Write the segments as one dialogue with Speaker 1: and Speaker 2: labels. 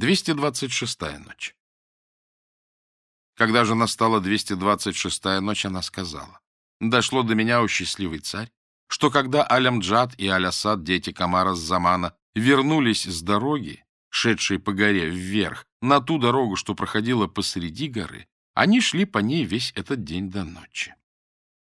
Speaker 1: 226-я ночь. Когда же настала 226-я ночь, она сказала, «Дошло до меня, о счастливый царь, что когда Алямджад и Алясад, дети Камара с Замана, вернулись с дороги, шедшей по горе вверх, на ту дорогу, что проходила посреди горы, они шли по ней весь этот день до ночи.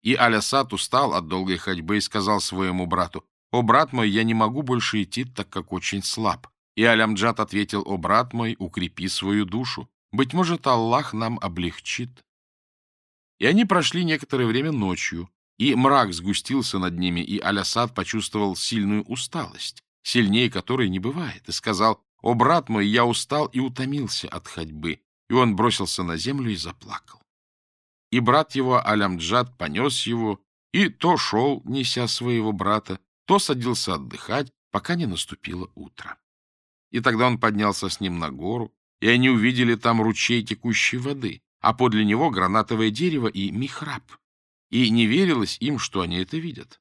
Speaker 1: И Алясад устал от долгой ходьбы и сказал своему брату, «О, брат мой, я не могу больше идти, так как очень слаб. И Алямджад ответил, «О, брат мой, укрепи свою душу. Быть может, Аллах нам облегчит». И они прошли некоторое время ночью, и мрак сгустился над ними, и Алясад почувствовал сильную усталость, сильнее которой не бывает, и сказал, «О, брат мой, я устал и утомился от ходьбы». И он бросился на землю и заплакал. И брат его Алямджад понес его, и то шел, неся своего брата, то садился отдыхать, пока не наступило утро. И тогда он поднялся с ним на гору, и они увидели там ручей текущей воды, а подле него гранатовое дерево и михраб. И не верилось им, что они это видят.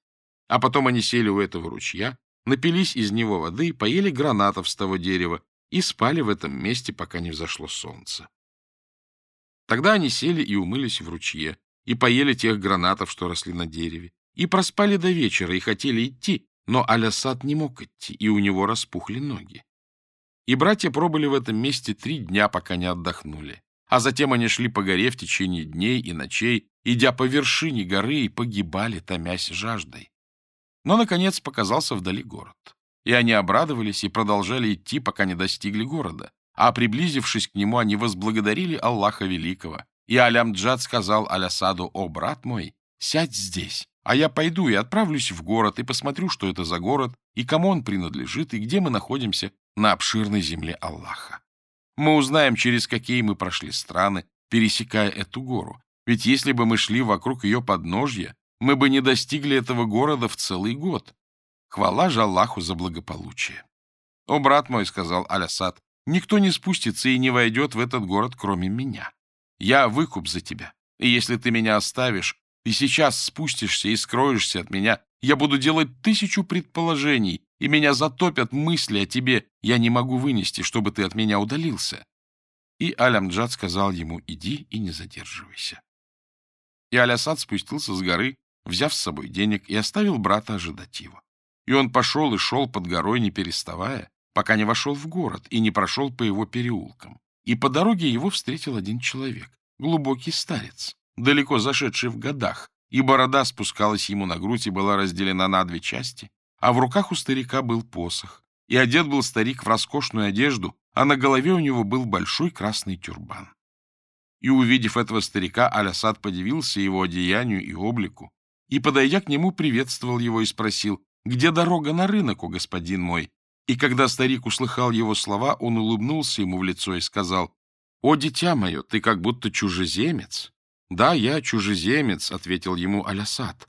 Speaker 1: А потом они сели у этого ручья, напились из него воды, поели гранатов с того дерева и спали в этом месте, пока не взошло солнце. Тогда они сели и умылись в ручье, и поели тех гранатов, что росли на дереве, и проспали до вечера, и хотели идти, но Алясад не мог идти, и у него распухли ноги. И братья пробыли в этом месте три дня, пока не отдохнули. А затем они шли по горе в течение дней и ночей, идя по вершине горы и погибали, томясь жаждой. Но, наконец, показался вдали город. И они обрадовались и продолжали идти, пока не достигли города. А приблизившись к нему, они возблагодарили Аллаха Великого. И Алямджад сказал Алясаду, «О, брат мой, сядь здесь, а я пойду и отправлюсь в город и посмотрю, что это за город, и кому он принадлежит, и где мы находимся, на обширной земле Аллаха. Мы узнаем, через какие мы прошли страны, пересекая эту гору. Ведь если бы мы шли вокруг ее подножья, мы бы не достигли этого города в целый год. Хвала же Аллаху за благополучие. «О, брат мой», — сказал Алясад, — «никто не спустится и не войдет в этот город, кроме меня. Я выкуп за тебя, и если ты меня оставишь, и сейчас спустишься и скроешься от меня, я буду делать тысячу предположений, и меня затопят мысли о тебе. Я не могу вынести, чтобы ты от меня удалился». И Алямджад сказал ему, «Иди и не задерживайся». И Алясад спустился с горы, взяв с собой денег, и оставил брата ожидать его. И он пошел и шел под горой, не переставая, пока не вошел в город и не прошел по его переулкам. И по дороге его встретил один человек, глубокий старец, далеко зашедший в годах, и борода спускалась ему на грудь и была разделена на две части, а в руках у старика был посох. И одет был старик в роскошную одежду, а на голове у него был большой красный тюрбан. И, увидев этого старика, Алясад подивился его одеянию и облику, и, подойдя к нему, приветствовал его и спросил, «Где дорога на рынок, у господин мой?» И когда старик услыхал его слова, он улыбнулся ему в лицо и сказал, «О, дитя мое, ты как будто чужеземец». «Да, я чужеземец», — ответил ему Алясад,